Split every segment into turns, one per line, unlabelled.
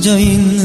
join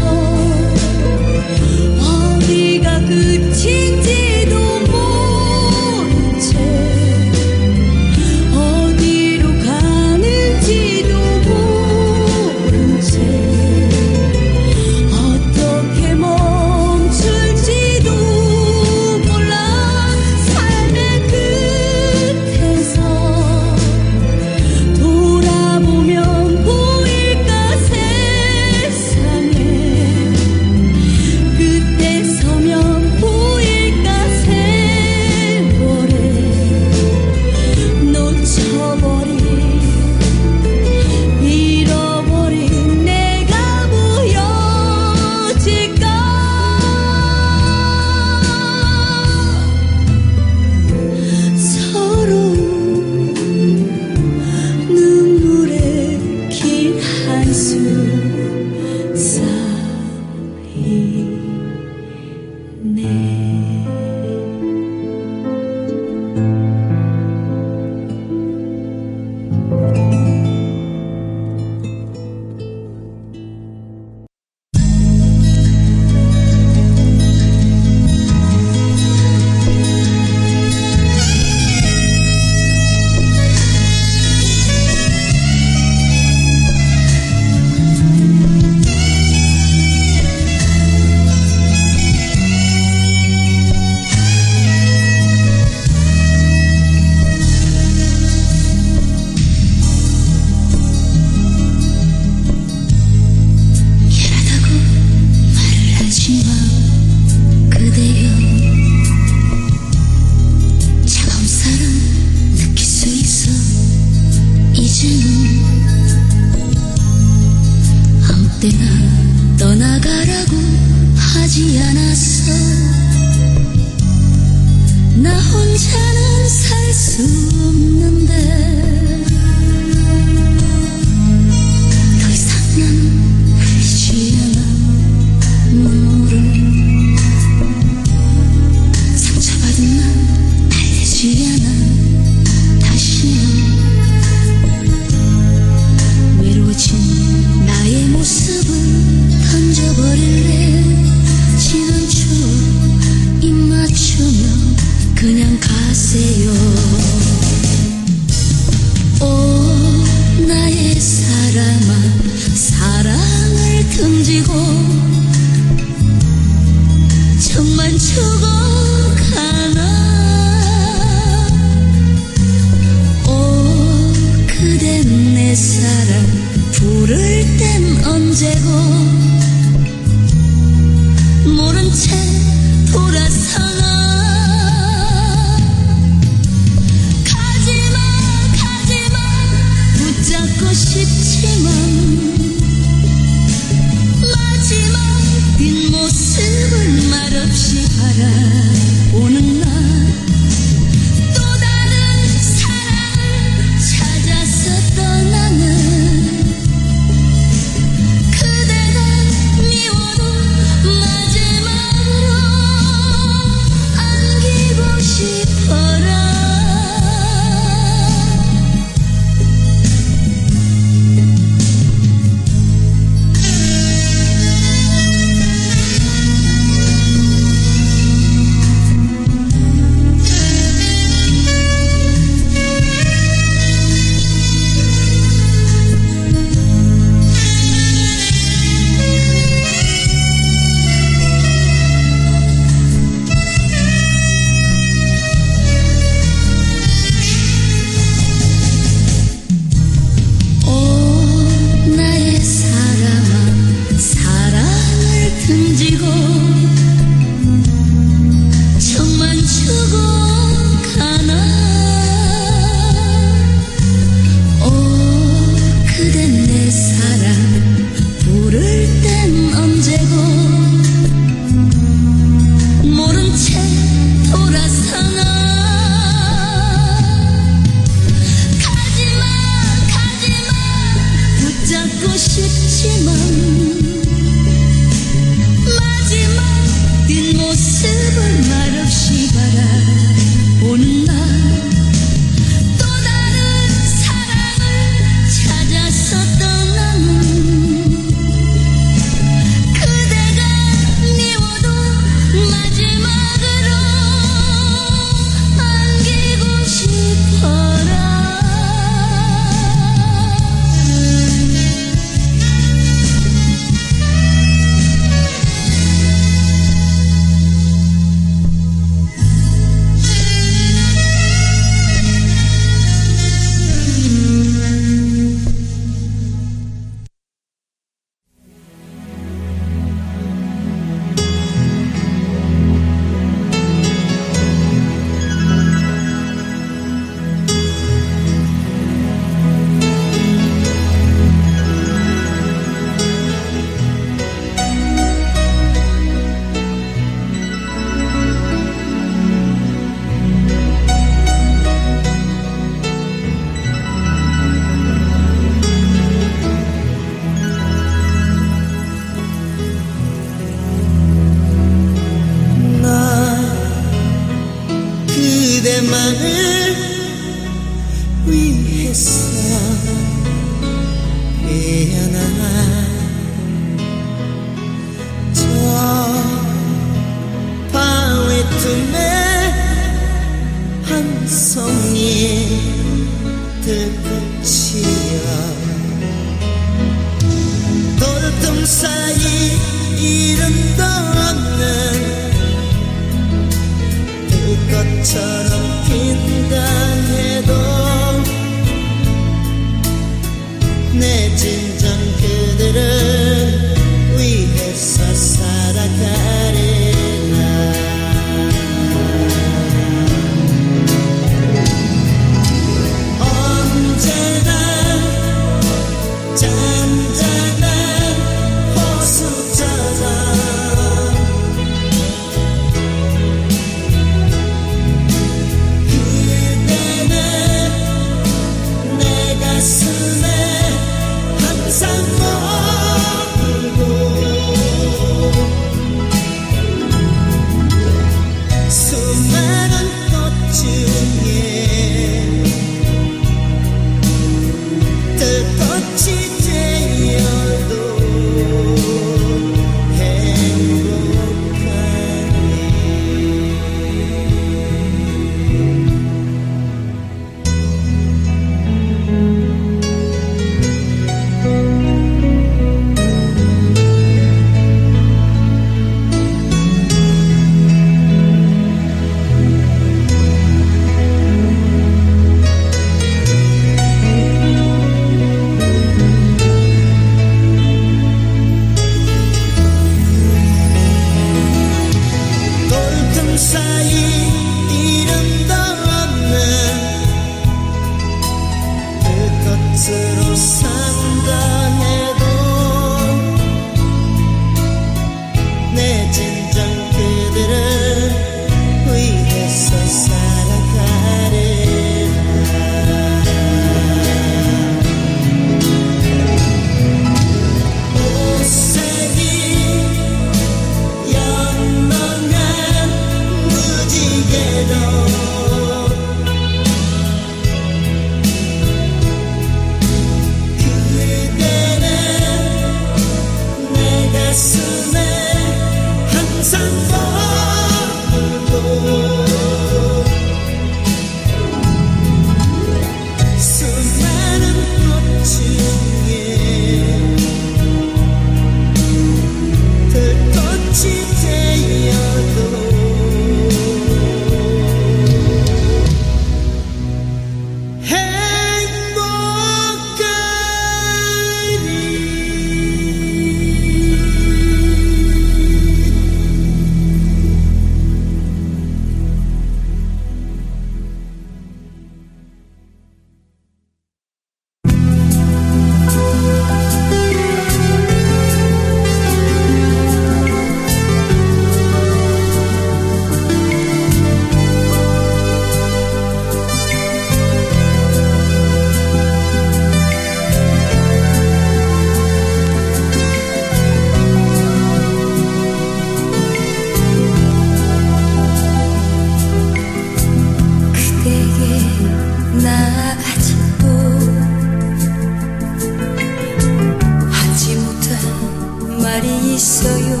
있어요.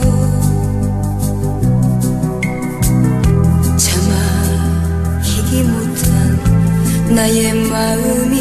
참아 이기
못한 나의 마음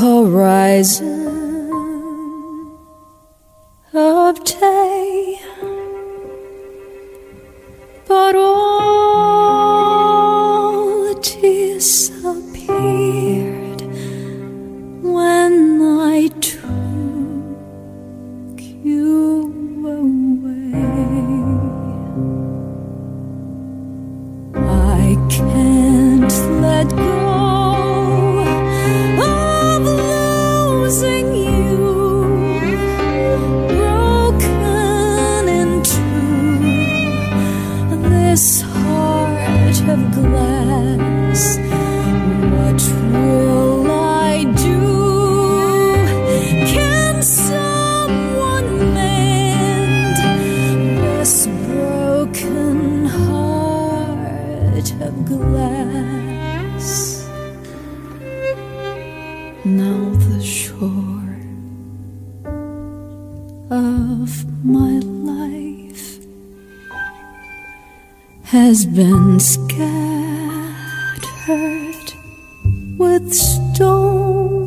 horizon. has been scattered with stones.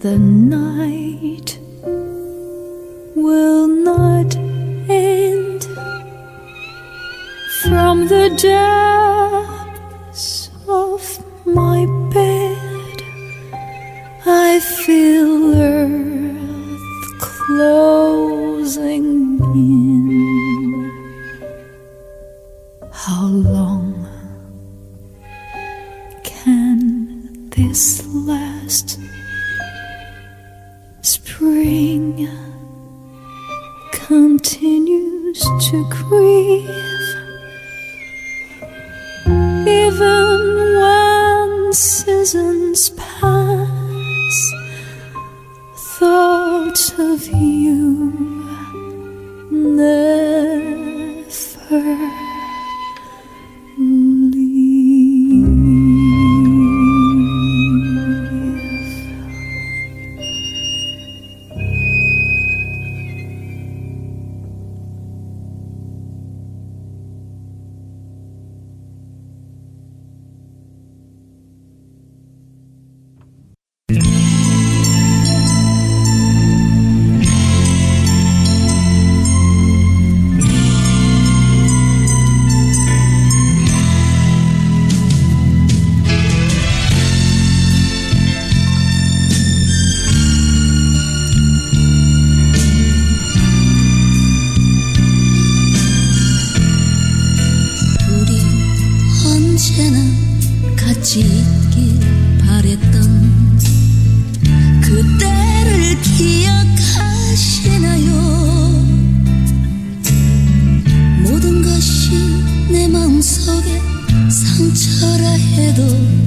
the night will not end from the
day. 상처라 해도 지금도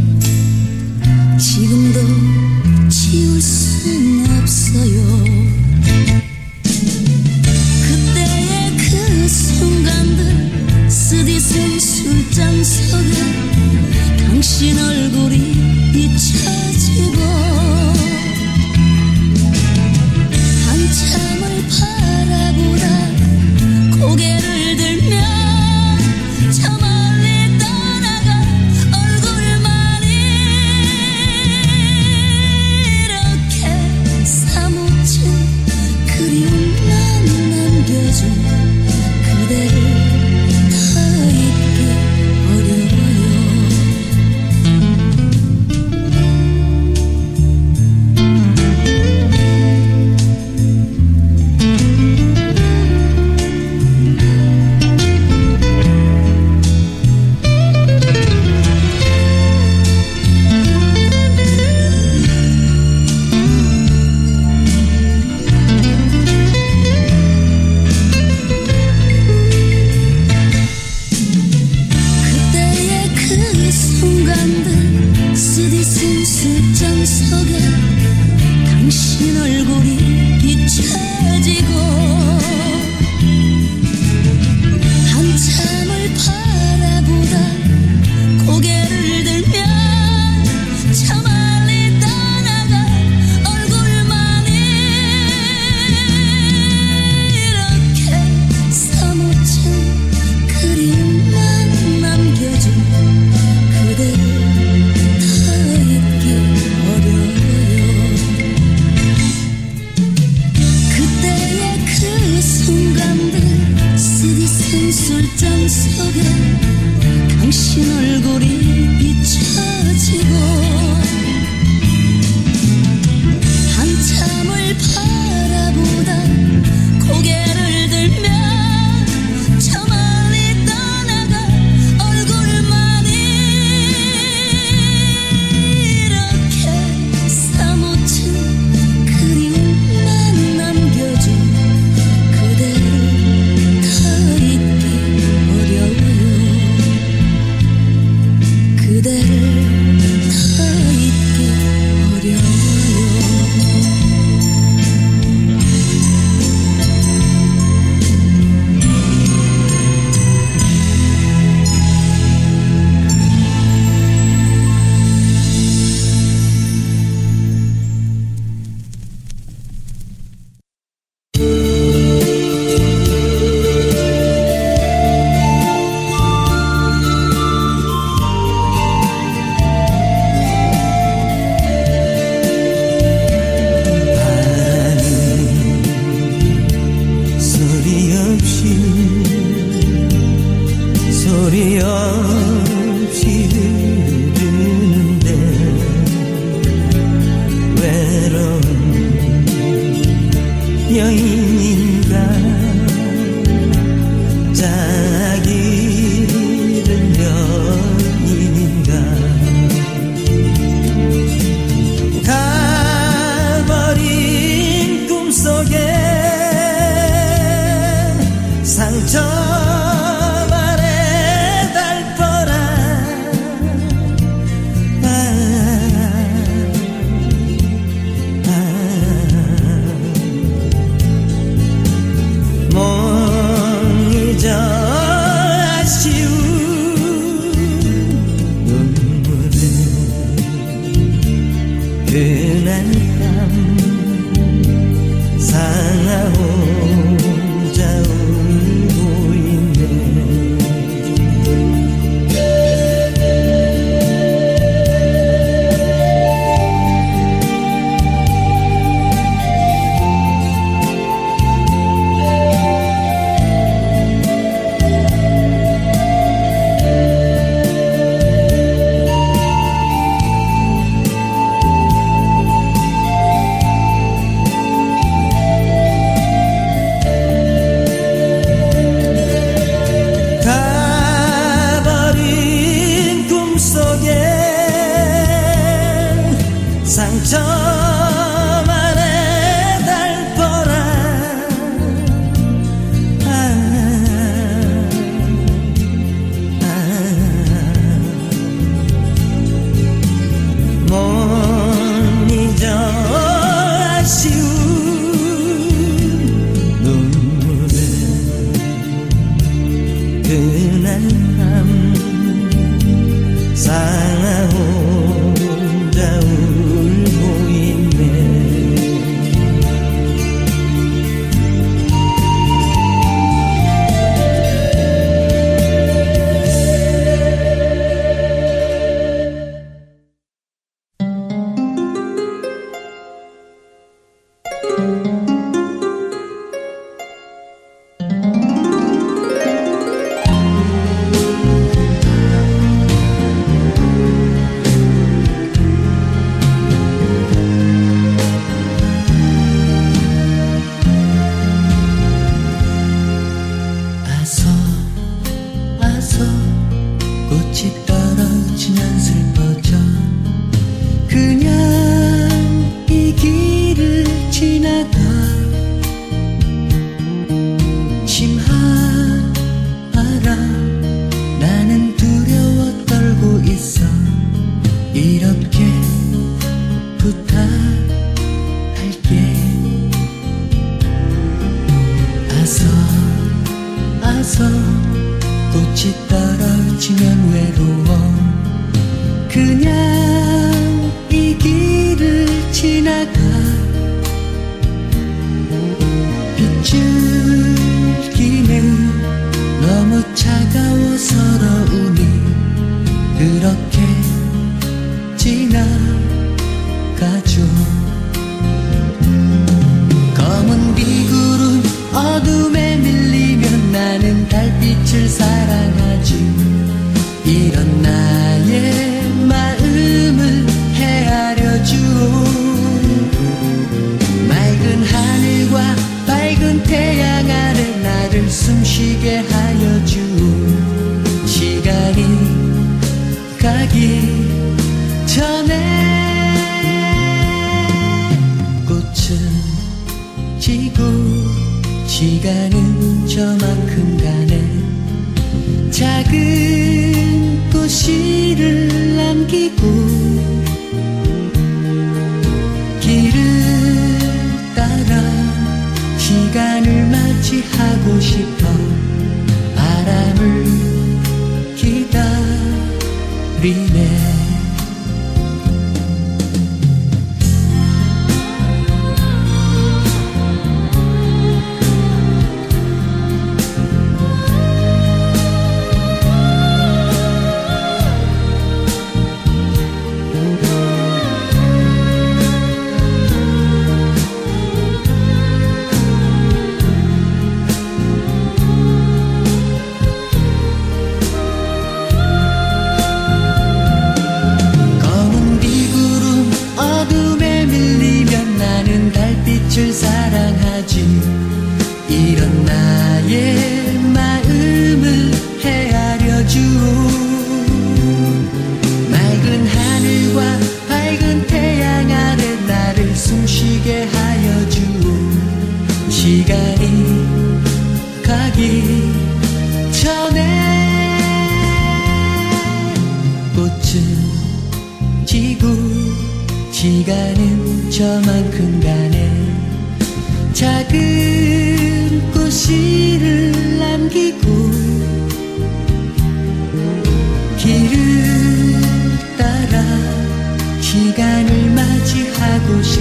나를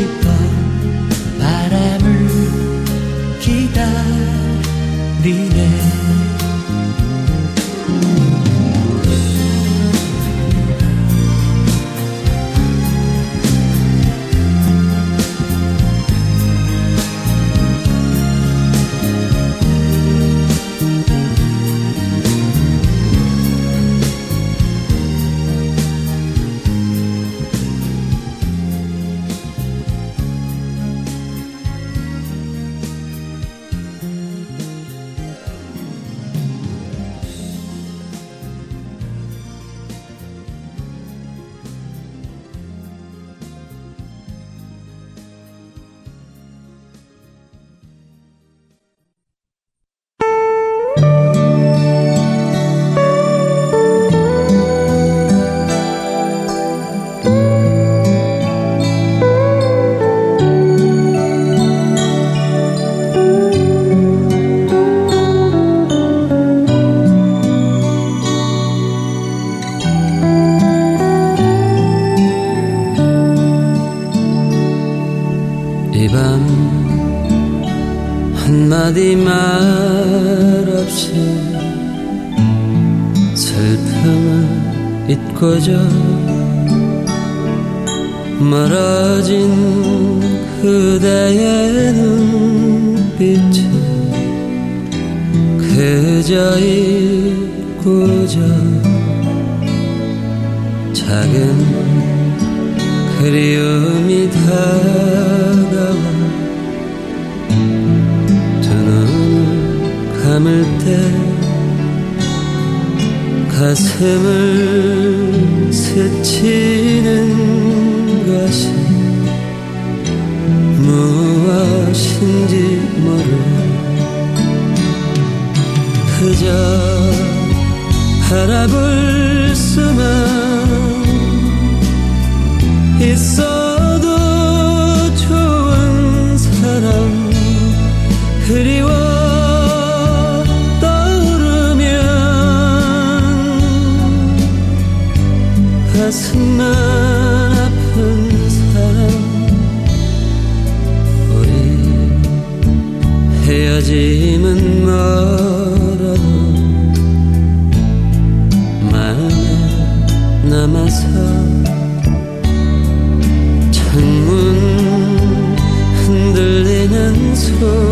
acreditar.
그리움이
다가와 두 눈을 감을 때 가슴을 스치는 것이 무엇인지 모르 그저 바라볼 수만 있어 헤어짐은 멀어도 남아서 창문 흔들리는 소리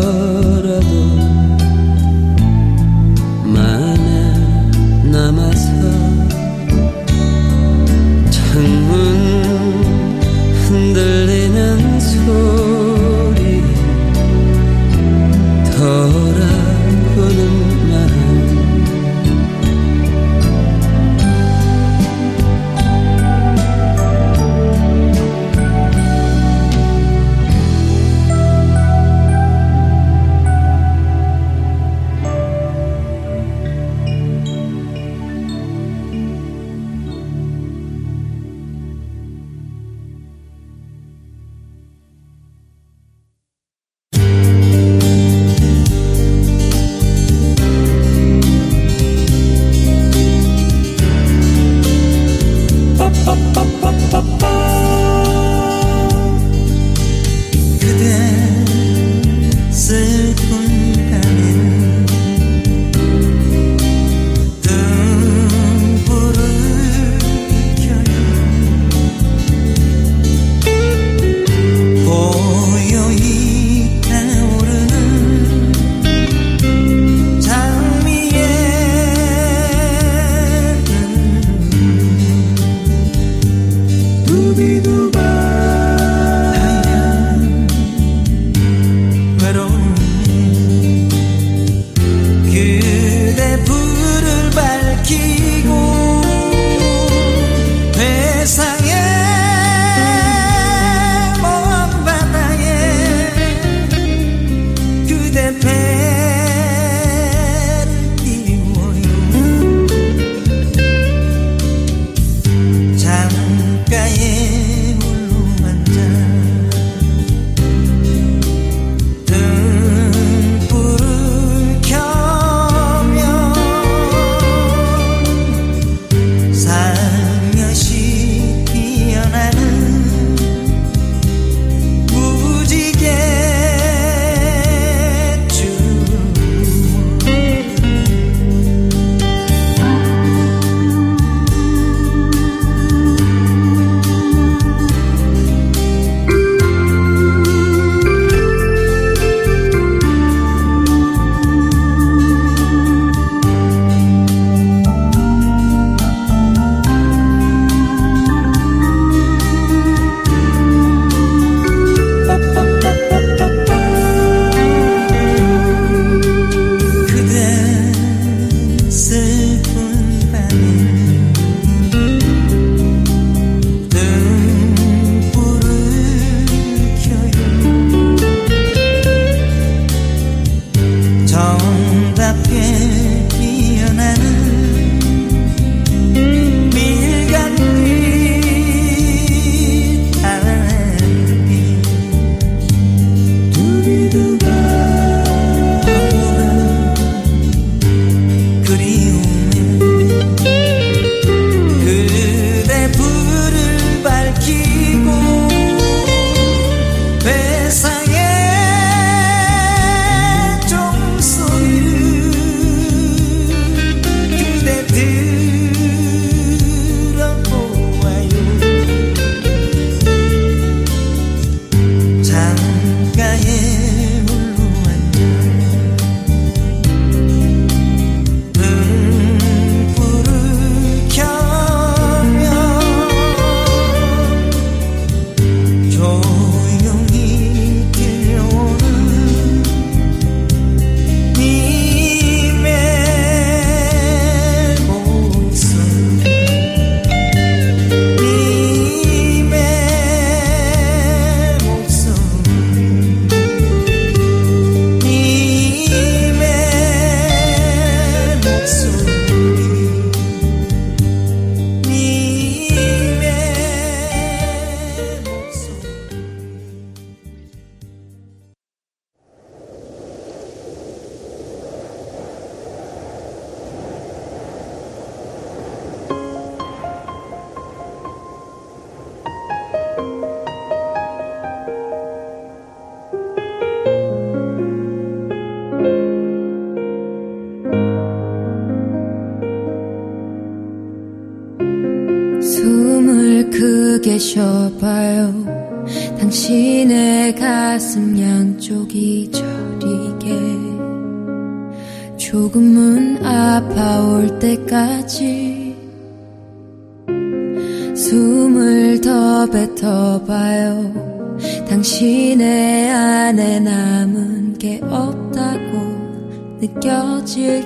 물어봐요. 당신의 안에 남은 게 없다고 느껴질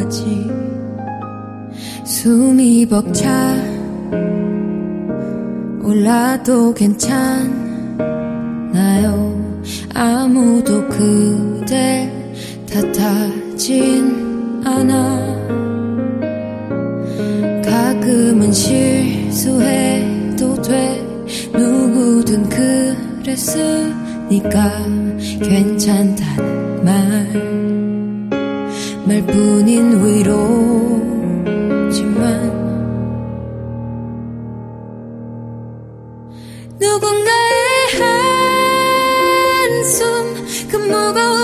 때까지 숨이 벅차 올라도 괜찮나요? 아무도 그댈 탓하진 않아 가끔은 실수해 돼 누구든 그랬으니까 괜찮다는 말. 말뿐인 위로지만 누군가의 한숨 그 무거운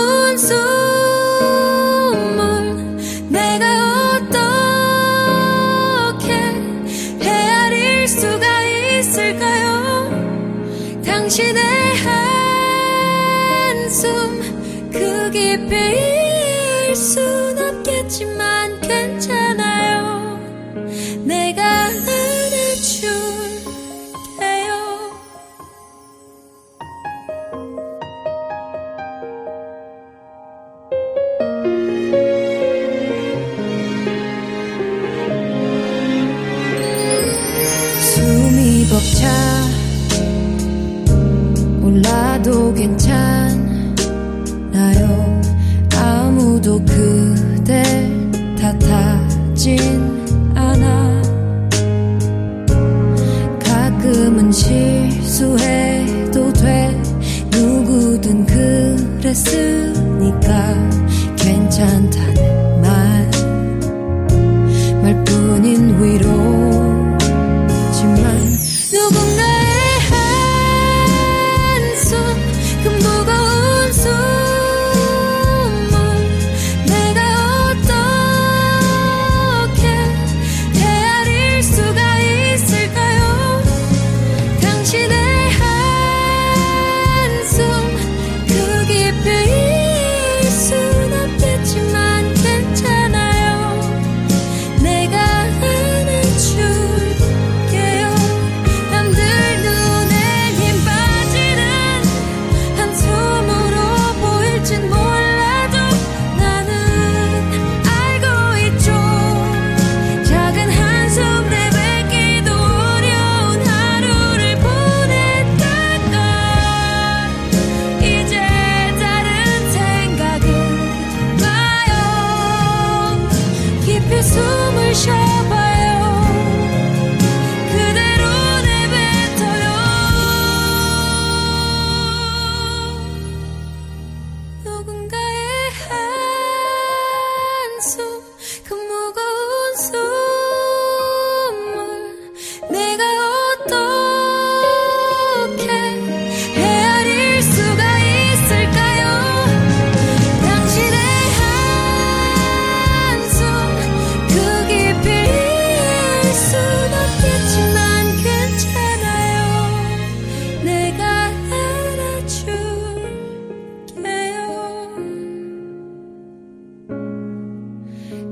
그랬으니까 괜찮다.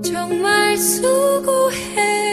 정말 수고해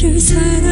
나를 사랑